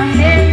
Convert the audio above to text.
Amém